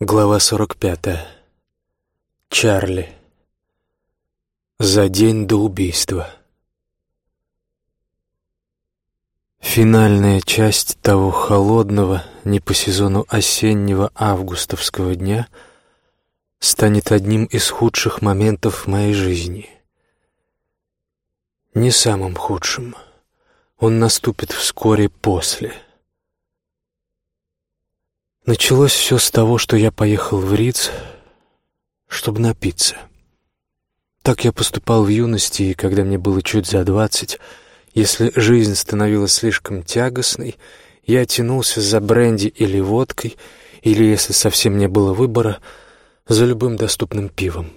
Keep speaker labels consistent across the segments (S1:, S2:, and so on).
S1: Глава 45. Чарли. За день до убийства. Финальная часть того холодного, не по сезону осеннего августовского дня станет одним из худших моментов моей жизни. Не самым худшим. Он наступит вскоре после — Началось все с того, что я поехал в Риц, чтобы напиться. Так я поступал в юности, и когда мне было чуть за двадцать, если жизнь становилась слишком тягостной, я тянулся за бренди или водкой, или, если совсем не было выбора, за любым доступным пивом.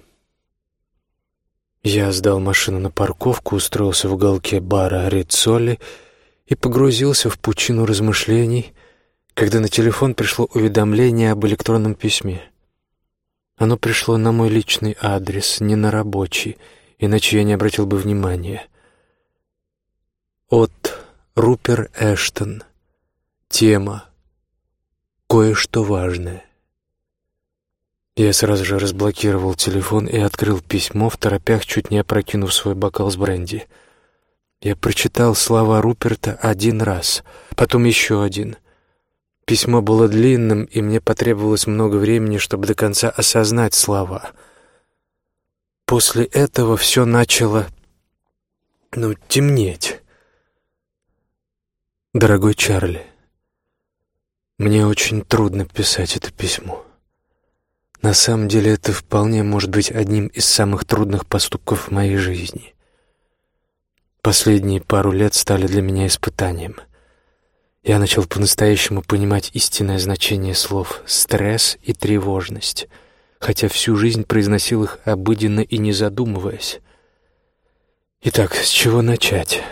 S1: Я сдал машину на парковку, устроился в уголке бара Рицоли и погрузился в пучину размышлений — когда на телефон пришло уведомление об электронном письме. Оно пришло на мой личный адрес, не на рабочий, иначе я не обратил бы внимания. От Рупер Эштон. Тема «Кое-что важное». Я сразу же разблокировал телефон и открыл письмо, в торопях чуть не опрокинув свой бокал с бренди. Я прочитал слова Руперта один раз, потом еще один — Письмо было длинным, и мне потребовалось много времени, чтобы до конца осознать слова. После этого все начало, ну, темнеть. Дорогой Чарли, мне очень трудно писать это письмо. На самом деле это вполне может быть одним из самых трудных поступков в моей жизни. Последние пару лет стали для меня испытанием — я начал по-настоящему понимать истинное значение слов «стресс» и «тревожность», хотя всю жизнь произносил их обыденно и не задумываясь. Итак, с чего начать?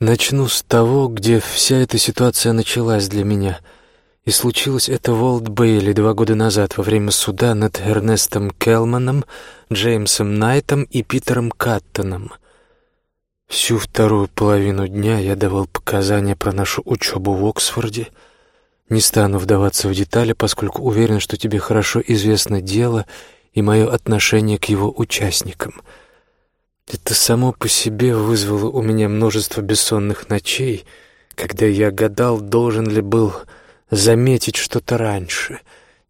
S1: Начну с того, где вся эта ситуация началась для меня. И случилось это в Олд-Бейли два года назад во время суда над Эрнестом Келманом, Джеймсом Найтом и Питером Каттоном — Всю вторую половину дня я давал показания про нашу учебу в Оксфорде. Не стану вдаваться в детали, поскольку уверен, что тебе хорошо известно дело и мое отношение к его участникам. Это само по себе вызвало у меня множество бессонных ночей, когда я гадал, должен ли был заметить что-то раньше,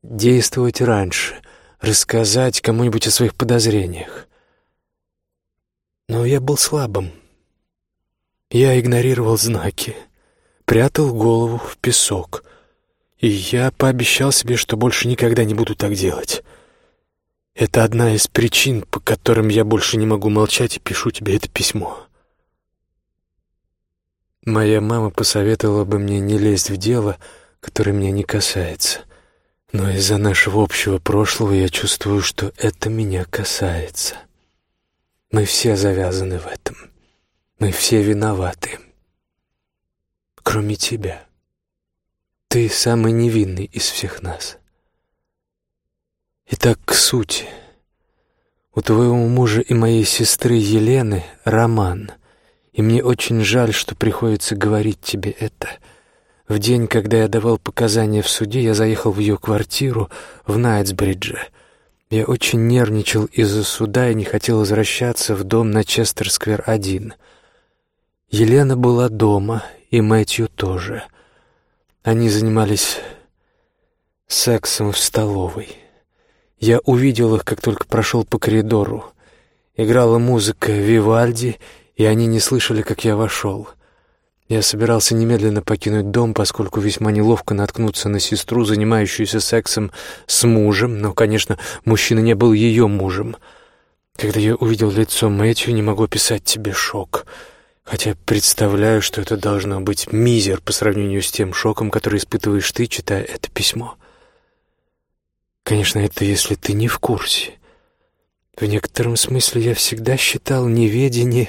S1: действовать раньше, рассказать кому-нибудь о своих подозрениях. Но я был слабым. Я игнорировал знаки, прятал голову в песок, и я пообещал себе, что больше никогда не буду так делать. Это одна из причин, по которым я больше не могу молчать и пишу тебе это письмо. Моя мама посоветовала бы мне не лезть в дело, которое меня не касается. Но из-за нашего общего прошлого я чувствую, что это меня касается. Мы все завязаны в этом. Мы все виноваты. Кроме тебя. Ты самый невинный из всех нас. Итак, к сути. У твоего мужа и моей сестры Елены роман, и мне очень жаль, что приходится говорить тебе это. В день, когда я давал показания в суде, я заехал в ее квартиру в Найтсбридже. Я очень нервничал из-за суда и не хотел возвращаться в дом на Честер-сквер-1. Елена была дома, и Мэтью тоже. Они занимались сексом в столовой. Я увидел их, как только прошел по коридору. Играла музыка Вивальди, и они не слышали, как я вошел. Я собирался немедленно покинуть дом, поскольку весьма неловко наткнуться на сестру, занимающуюся сексом с мужем, но, конечно, мужчина не был ее мужем. Когда я увидел лицо Мэтью, не могу описать тебе шок — хотя представляю, что это должно быть мизер по сравнению с тем шоком, который испытываешь ты, читая это письмо. Конечно, это если ты не в курсе. В некотором смысле я всегда считал неведение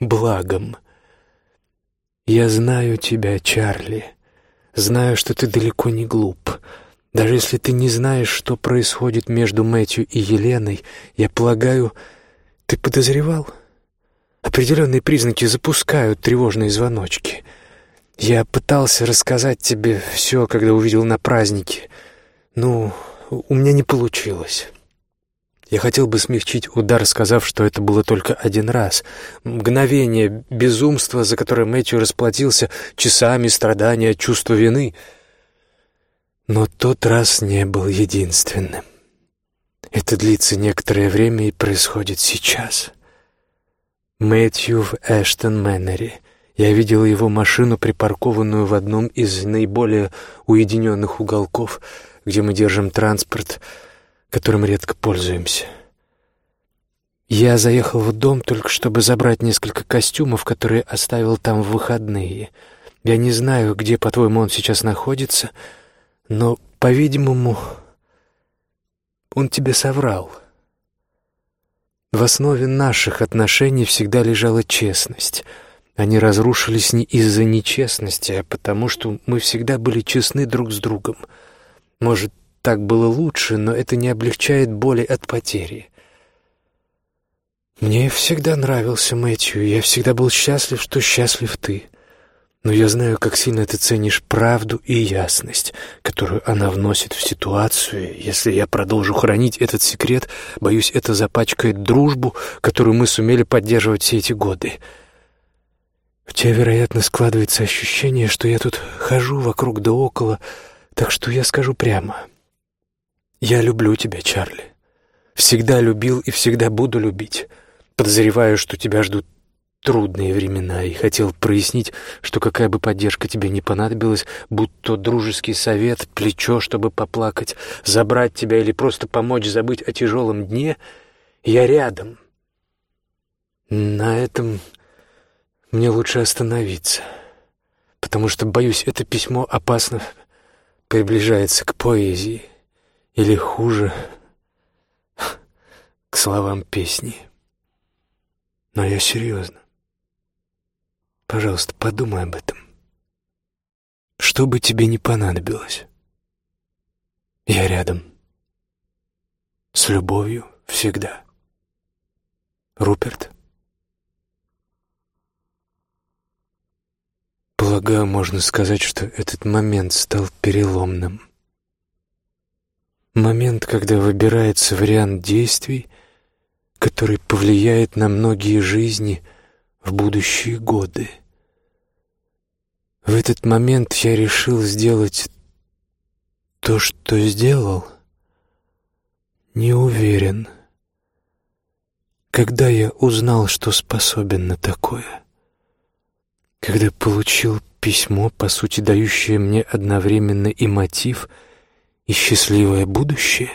S1: благом. Я знаю тебя, Чарли. Знаю, что ты далеко не глуп. Даже если ты не знаешь, что происходит между Мэтью и Еленой, я полагаю, ты подозревал?» Определенные признаки запускают тревожные звоночки. Я пытался рассказать тебе все, когда увидел на празднике, Ну, у меня не получилось. Я хотел бы смягчить удар, сказав, что это было только один раз. Мгновение безумства, за которое Мэтью расплатился часами страдания, чувства вины. Но тот раз не был единственным. Это длится некоторое время и происходит сейчас. Мэтью в Эштон Мэннери. Я видел его машину, припаркованную в одном из наиболее уединенных уголков, где мы держим транспорт — которым редко пользуемся. Я заехал в дом только чтобы забрать несколько костюмов, которые оставил там в выходные. Я не знаю, где, по-твоему, он сейчас находится, но, по-видимому, он тебе соврал. В основе наших отношений всегда лежала честность. Они разрушились не из-за нечестности, а потому что мы всегда были честны друг с другом. Может, так было лучше, но это не облегчает боли от потери. Мне всегда нравился Мэтью, я всегда был счастлив, что счастлив ты. Но я знаю, как сильно ты ценишь правду и ясность, которую она вносит в ситуацию. Если я продолжу хранить этот секрет, боюсь, это запачкает дружбу, которую мы сумели поддерживать все эти годы. У тебя, вероятно, складывается ощущение, что я тут хожу вокруг да около, так что я скажу прямо — я люблю тебя, Чарли. Всегда любил и всегда буду любить. Подозреваю, что тебя ждут трудные времена, и хотел прояснить, что какая бы поддержка тебе не понадобилась, будь то дружеский совет, плечо, чтобы поплакать, забрать тебя или просто помочь забыть о тяжелом дне, я рядом. На этом мне лучше остановиться, потому что, боюсь, это письмо опасно приближается к поэзии. Или хуже, к словам песни. Но я серьезно. Пожалуйста, подумай об этом. Что бы тебе не понадобилось, я рядом. С любовью всегда. Руперт. Полагаю, можно сказать, что этот момент стал переломным. Момент, когда выбирается вариант действий, который повлияет на многие жизни в будущие годы. В этот момент я решил сделать то, что сделал. Не уверен. Когда я узнал, что способен на такое? Когда получил письмо, по сути, дающее мне одновременно и мотив — и счастливое будущее?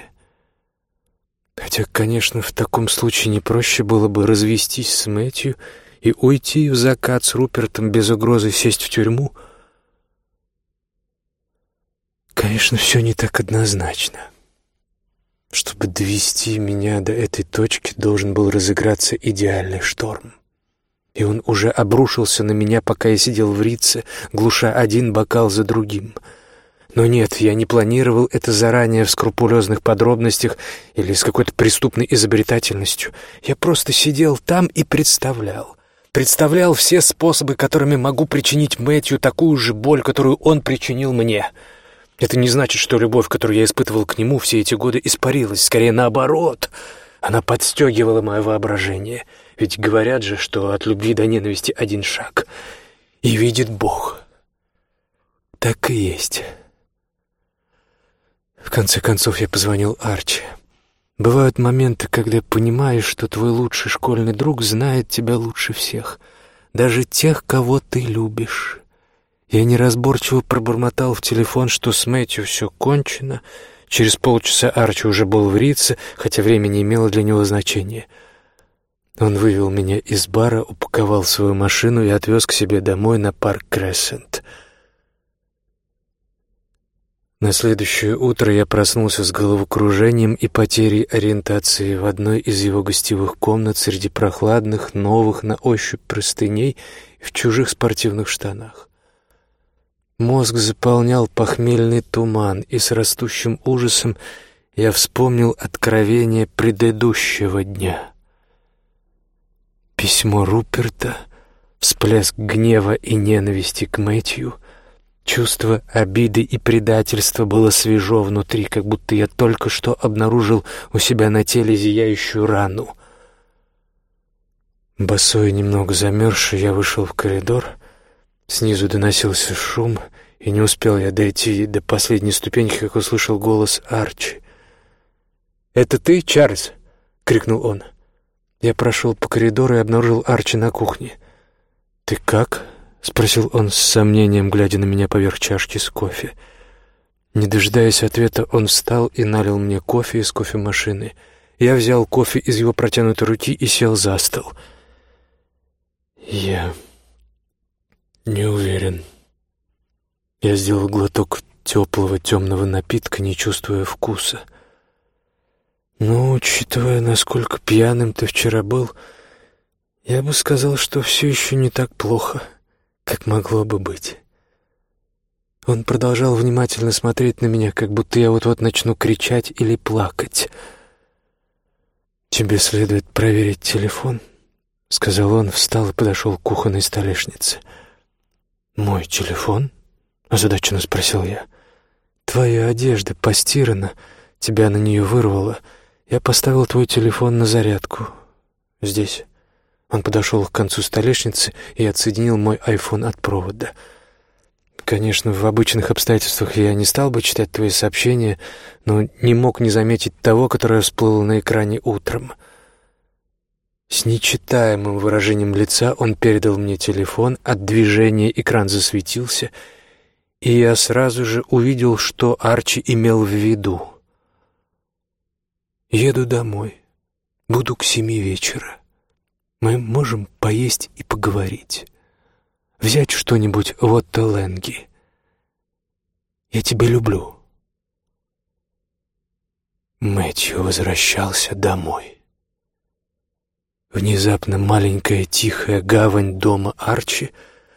S1: Хотя, конечно, в таком случае не проще было бы развестись с Мэтью и уйти в закат с Рупертом без угрозы сесть в тюрьму. Конечно, все не так однозначно. Чтобы довести меня до этой точки, должен был разыграться идеальный шторм. И он уже обрушился на меня, пока я сидел в Рице, глуша один бокал за другим — но нет, я не планировал это заранее в скрупулезных подробностях или с какой-то преступной изобретательностью. Я просто сидел там и представлял. Представлял все способы, которыми могу причинить Мэтью такую же боль, которую он причинил мне. Это не значит, что любовь, которую я испытывал к нему все эти годы, испарилась. Скорее, наоборот. Она подстегивала мое воображение. Ведь говорят же, что от любви до ненависти один шаг. И видит Бог. Так и есть». В конце концов я позвонил Арчи. Бывают моменты, когда понимаешь, что твой лучший школьный друг знает тебя лучше всех, даже тех, кого ты любишь. Я неразборчиво пробормотал в телефон, что с Мэтью все кончено. Через полчаса Арчи уже был в Рице, хотя время не имело для него значения. Он вывел меня из бара, упаковал свою машину и отвез к себе домой на парк Крессент — на следующее утро я проснулся с головокружением и потерей ориентации в одной из его гостевых комнат среди прохладных, новых на ощупь простыней в чужих спортивных штанах. Мозг заполнял похмельный туман, и с растущим ужасом я вспомнил откровение предыдущего дня. Письмо Руперта, всплеск гнева и ненависти к Мэтью — Чувство обиды и предательства было свежо внутри, как будто я только что обнаружил у себя на теле зияющую рану. Босой и немного замерзший, я вышел в коридор. Снизу доносился шум, и не успел я дойти до последней ступеньки, как услышал голос Арчи. «Это ты, Чарльз?» — крикнул он. Я прошел по коридору и обнаружил Арчи на кухне. «Ты как?» — спросил он с сомнением, глядя на меня поверх чашки с кофе. Не дожидаясь ответа, он встал и налил мне кофе из кофемашины. Я взял кофе из его протянутой руки и сел за стол. «Я не уверен». Я сделал глоток теплого темного напитка, не чувствуя вкуса. Но, учитывая, насколько пьяным ты вчера был, я бы сказал, что все еще не так плохо, как могло бы быть. Он продолжал внимательно смотреть на меня, как будто я вот-вот начну кричать или плакать. «Тебе следует проверить телефон», — сказал он, встал и подошел к кухонной столешнице. «Мой телефон?» — озадаченно спросил я. «Твоя одежда постирана, тебя на нее вырвало. Я поставил твой телефон на зарядку. Здесь». Он подошел к концу столешницы и отсоединил мой айфон от провода. Конечно, в обычных обстоятельствах я не стал бы читать твои сообщения, но не мог не заметить того, которое всплыло на экране утром. С нечитаемым выражением лица он передал мне телефон, от движения экран засветился, и я сразу же увидел, что Арчи имел в виду. «Еду домой. Буду к семи вечера». Мы можем поесть и поговорить. Взять что-нибудь в Отто-Ленги. Я тебя люблю. Мэтью возвращался домой. Внезапно маленькая тихая гавань дома Арчи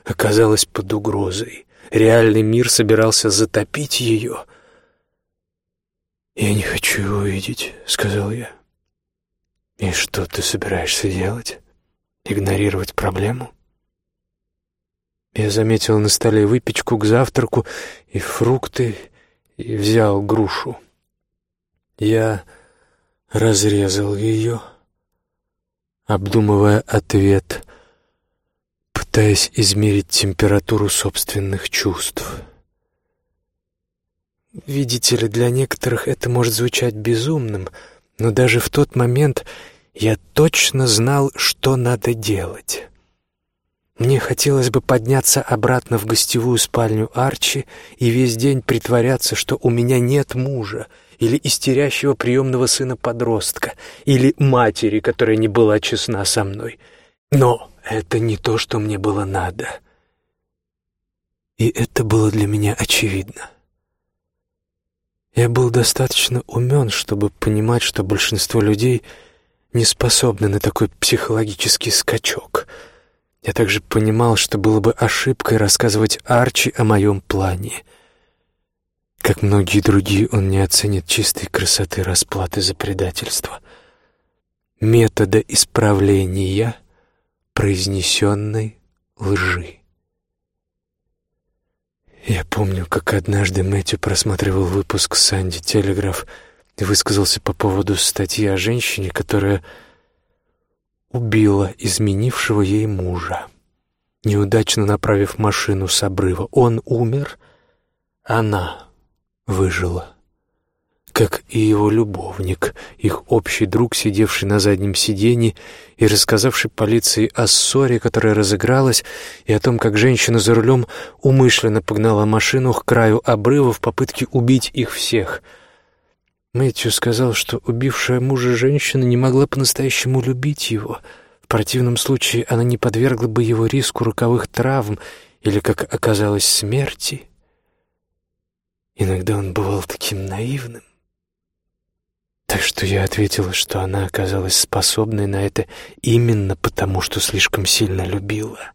S1: оказалась под угрозой. Реальный мир собирался затопить ее. «Я не хочу его видеть», — сказал я. «И что ты собираешься делать?» Игнорировать проблему? Я заметил на столе выпечку к завтраку и фрукты, и взял грушу. Я разрезал ее, обдумывая ответ, пытаясь измерить температуру собственных чувств. Видите ли, для некоторых это может звучать безумным, но даже в тот момент я точно знал, что надо делать. Мне хотелось бы подняться обратно в гостевую спальню Арчи и весь день притворяться, что у меня нет мужа или истерящего приемного сына-подростка, или матери, которая не была честна со мной. Но это не то, что мне было надо. И это было для меня очевидно. Я был достаточно умен, чтобы понимать, что большинство людей — не способны на такой психологический скачок. Я также понимал, что было бы ошибкой рассказывать Арчи о моем плане. Как многие другие, он не оценит чистой красоты расплаты за предательство. Метода исправления произнесенной лжи. Я помню, как однажды Мэтью просматривал выпуск «Санди Телеграф», ты высказался по поводу статьи о женщине, которая убила изменившего ей мужа, неудачно направив машину с обрыва. Он умер, она выжила, как и его любовник, их общий друг, сидевший на заднем сиденье и рассказавший полиции о ссоре, которая разыгралась, и о том, как женщина за рулем умышленно погнала машину к краю обрыва в попытке убить их всех — Мэтью сказал, что убившая мужа женщина не могла по-настоящему любить его. В противном случае она не подвергла бы его риску роковых травм или, как оказалось, смерти. Иногда он бывал таким наивным. Так что я ответила, что она оказалась способной на это именно потому, что слишком сильно любила.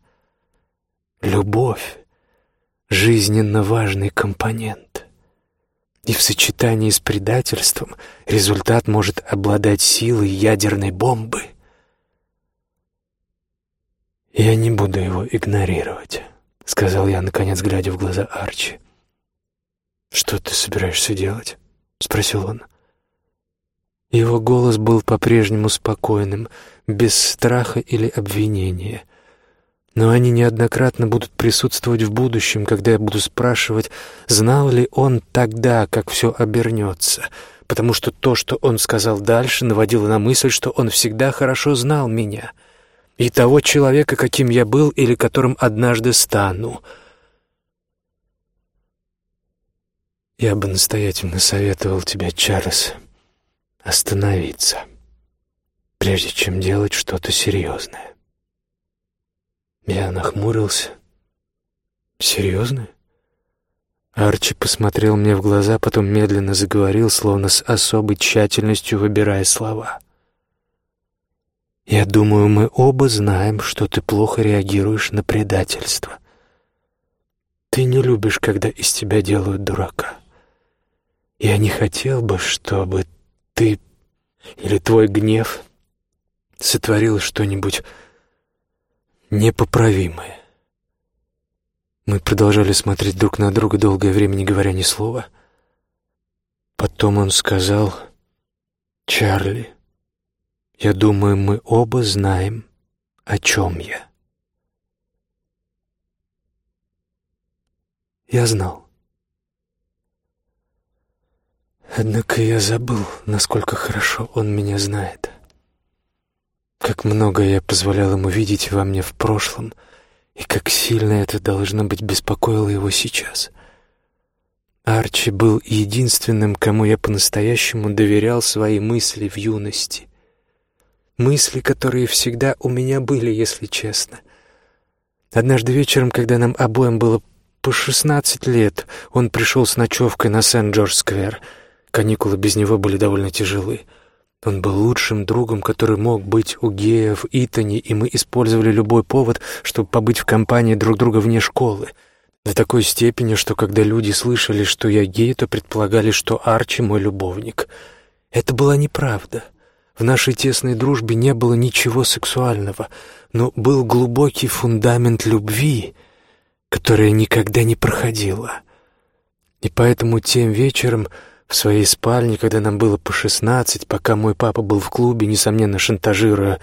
S1: Любовь — жизненно важный компонент. И в сочетании с предательством результат может обладать силой ядерной бомбы. Я не буду его игнорировать. — сказал я, наконец, глядя в глаза Арчи. «Что ты собираешься делать?» — спросил он. Его голос был по-прежнему спокойным, без страха или обвинения. Но они неоднократно будут присутствовать в будущем, когда я буду спрашивать, знал ли он тогда, как все обернется, потому что то, что он сказал дальше, наводило на мысль, что он всегда хорошо знал меня и того человека, каким я был или которым однажды стану. Я бы настоятельно советовал тебе, Чарльз, остановиться, прежде чем делать что-то серьезное. Я нахмурился. «Серьезно?» Арчи посмотрел мне в глаза, потом медленно заговорил, словно с особой тщательностью выбирая слова. «Я думаю, мы оба знаем, что ты плохо реагируешь на предательство. Ты не любишь, когда из тебя делают дурака. Я не хотел бы, чтобы ты или твой гнев сотворил что-нибудь непоправимое. Мы продолжали смотреть друг на друга долгое время, не говоря ни слова. Потом он сказал, «Чарли, я думаю, мы оба знаем, о чем я». Я знал. Однако я забыл, насколько хорошо он меня знает. Как много я позволял ему видеть во мне в прошлом, и как сильно это, должно быть, беспокоило его сейчас. Арчи был единственным, кому я по-настоящему доверял свои мысли в юности. Мысли, которые всегда у меня были, если честно. Однажды вечером, когда нам обоим было по шестнадцать лет, он пришел с ночевкой на Сент-Джордж-сквер. Каникулы без него были довольно тяжелые. Он был лучшим другом, который мог быть у Гея в Итоне, и мы использовали любой повод, чтобы побыть в компании друг друга вне школы. До такой степени, что когда люди слышали, что я гей, то предполагали, что Арчи мой любовник. Это была неправда. В нашей тесной дружбе не было ничего сексуального, но был глубокий фундамент любви, которая никогда не проходила. И поэтому тем вечером в своей спальне, когда нам было по шестнадцать, пока мой папа был в клубе, несомненно шантажируя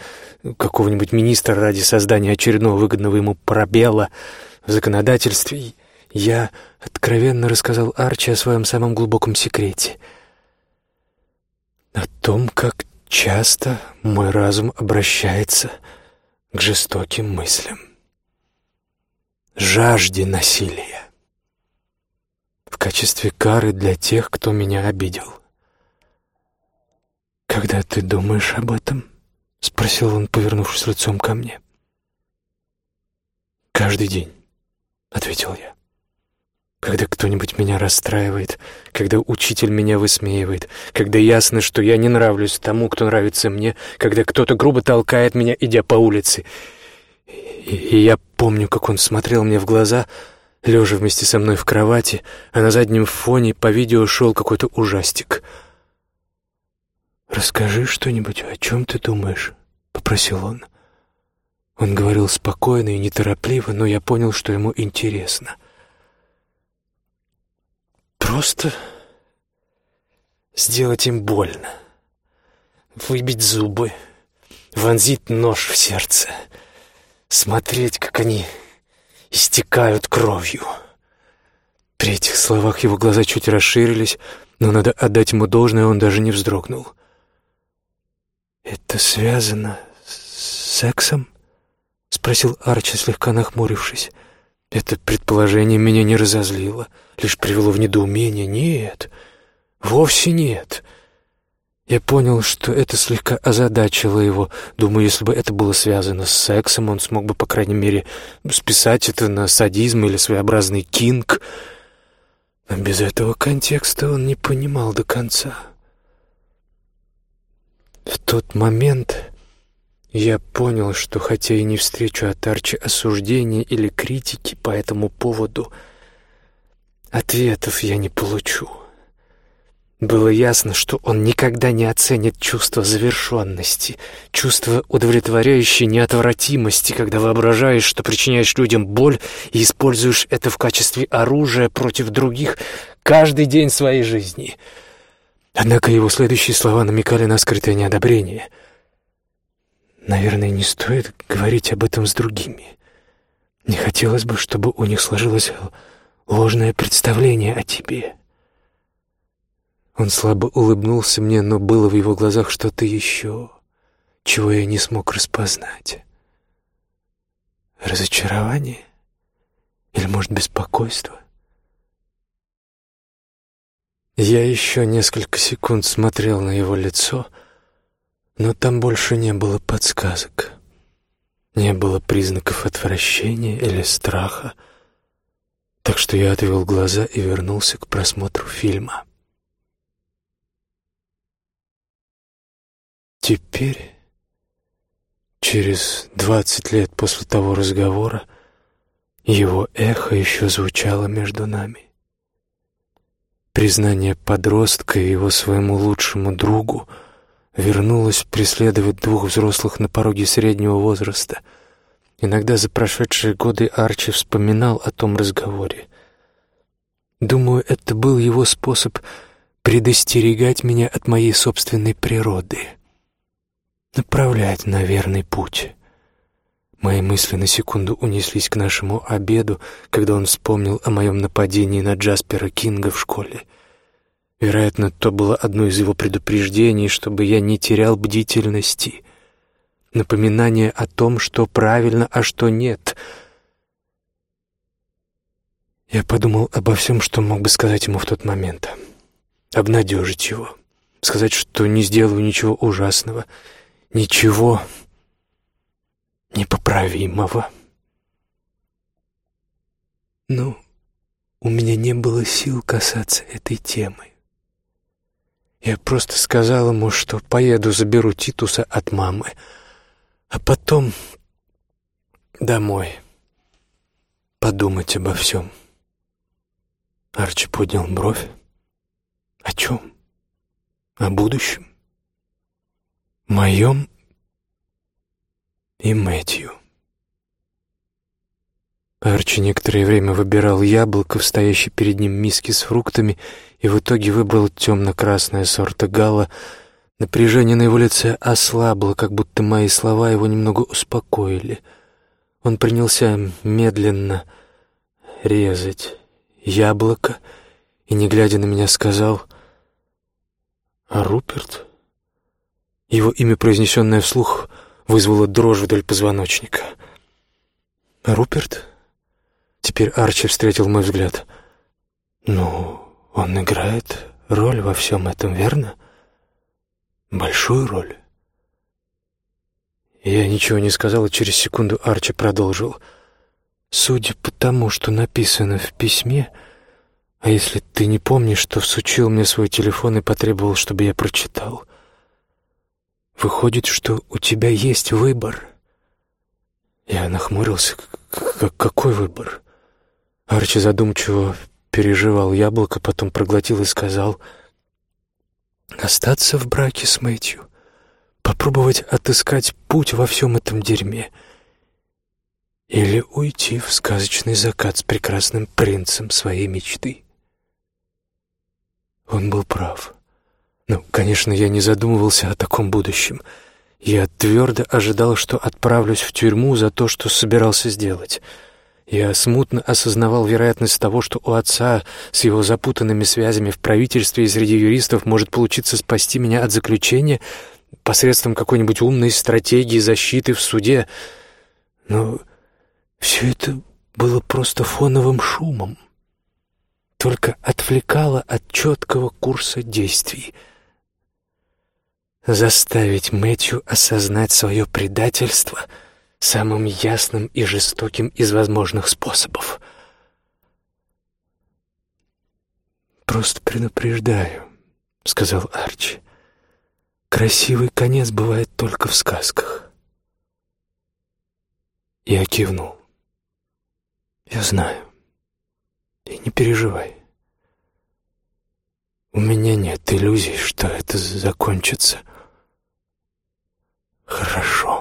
S1: какого-нибудь министра ради создания очередного выгодного ему пробела в законодательстве, я откровенно рассказал Арчи о своем самом глубоком секрете. О том, как часто мой разум обращается к жестоким мыслям, жажде насилия в качестве кары для тех, кто меня обидел. «Когда ты думаешь об этом?» — спросил он, повернувшись лицом ко мне. «Каждый день», — ответил я. «Когда кто-нибудь меня расстраивает, когда учитель меня высмеивает, когда ясно, что я не нравлюсь тому, кто нравится мне, когда кто-то грубо толкает меня, идя по улице. И, и я помню, как он смотрел мне в глаза — лежа вместе со мной в кровати, а на заднем фоне по видео шел какой-то ужастик. «Расскажи что-нибудь, о чем ты думаешь?» — попросил он. Он говорил спокойно и неторопливо, но я понял, что ему интересно. «Просто сделать им больно, выбить зубы, вонзить нож в сердце, смотреть, как они истекают кровью. При этих словах его глаза чуть расширились, но надо отдать ему должное, он даже не вздрогнул. «Это связано с сексом?» — спросил Арчи, слегка нахмурившись. Это предположение меня не разозлило, лишь привело в недоумение. «Нет, вовсе нет». Я понял, что это слегка озадачило его. Думаю, если бы это было связано с сексом, он смог бы, по крайней мере, списать это на садизм или своеобразный кинг. Но без этого контекста он не понимал до конца. В тот момент я понял, что хотя и не встречу от Арчи осуждения или критики по этому поводу, ответов я не получу. Было ясно, что он никогда не оценит чувство завершенности, чувство удовлетворяющей неотвратимости, когда воображаешь, что причиняешь людям боль и используешь это в качестве оружия против других каждый день своей жизни. Однако его следующие слова намекали на скрытое неодобрение. «Наверное, не стоит говорить об этом с другими. Не хотелось бы, чтобы у них сложилось ложное представление о тебе». Он слабо улыбнулся мне, но было в его глазах что-то еще, чего я не смог распознать. Разочарование? Или, может, беспокойство? Я еще несколько секунд смотрел на его лицо, но там больше не было подсказок. Не было признаков отвращения или страха, так что я отвел глаза и вернулся к просмотру фильма. Теперь, через двадцать лет после того разговора, его эхо еще звучало между нами. Признание подростка и его своему лучшему другу вернулось преследовать двух взрослых на пороге среднего возраста. Иногда за прошедшие годы Арчи вспоминал о том разговоре. Думаю, это был его способ предостерегать меня от моей собственной природы — направлять на верный путь. Мои мысли на секунду унеслись к нашему обеду, когда он вспомнил о моем нападении на Джаспера Кинга в школе. Вероятно, то было одно из его предупреждений, чтобы я не терял бдительности. Напоминание о том, что правильно, а что нет. Я подумал обо всем, что мог бы сказать ему в тот момент. Обнадежить его. Сказать, что не сделаю ничего ужасного — ничего непоправимого. Но у меня не было сил касаться этой темы. Я просто сказал ему, что поеду заберу Титуса от мамы, а потом домой подумать обо всем. Арчи поднял бровь. О чем? О будущем? Моем и Мэтью. Арчи некоторое время выбирал яблоко в стоящей перед ним миске с фруктами и в итоге выбрал темно-красное сорта гала. Напряжение на его лице ослабло, как будто мои слова его немного успокоили. Он принялся медленно резать яблоко и, не глядя на меня, сказал «А Руперт?» Его имя, произнесенное вслух, вызвало дрожь вдоль позвоночника. «Руперт?» Теперь Арчи встретил мой взгляд. «Ну, он играет роль во всем этом, верно? Большую роль». Я ничего не сказал, и через секунду Арчи продолжил. «Судя по тому, что написано в письме, а если ты не помнишь, что всучил мне свой телефон и потребовал, чтобы я прочитал, Выходит, что у тебя есть выбор. Я нахмурился. К какой выбор? Арчи задумчиво переживал яблоко, потом проглотил и сказал: "Остаться в браке с Мэтью, попробовать отыскать путь во всем этом дерьме, или уйти в сказочный закат с прекрасным принцем своей мечты". Он был прав. Ну, конечно, я не задумывался о таком будущем. Я твердо ожидал, что отправлюсь в тюрьму за то, что собирался сделать. Я смутно осознавал вероятность того, что у отца с его запутанными связями в правительстве и среди юристов может получиться спасти меня от заключения посредством какой-нибудь умной стратегии защиты в суде. Но все это было просто фоновым шумом, только отвлекало от четкого курса действий — заставить Мэтью осознать свое предательство самым ясным и жестоким из возможных способов. «Просто предупреждаю», — сказал Арчи. «Красивый конец бывает только в сказках». Я кивнул. «Я знаю. И не переживай. У меня нет иллюзий, что это закончится Хорошо.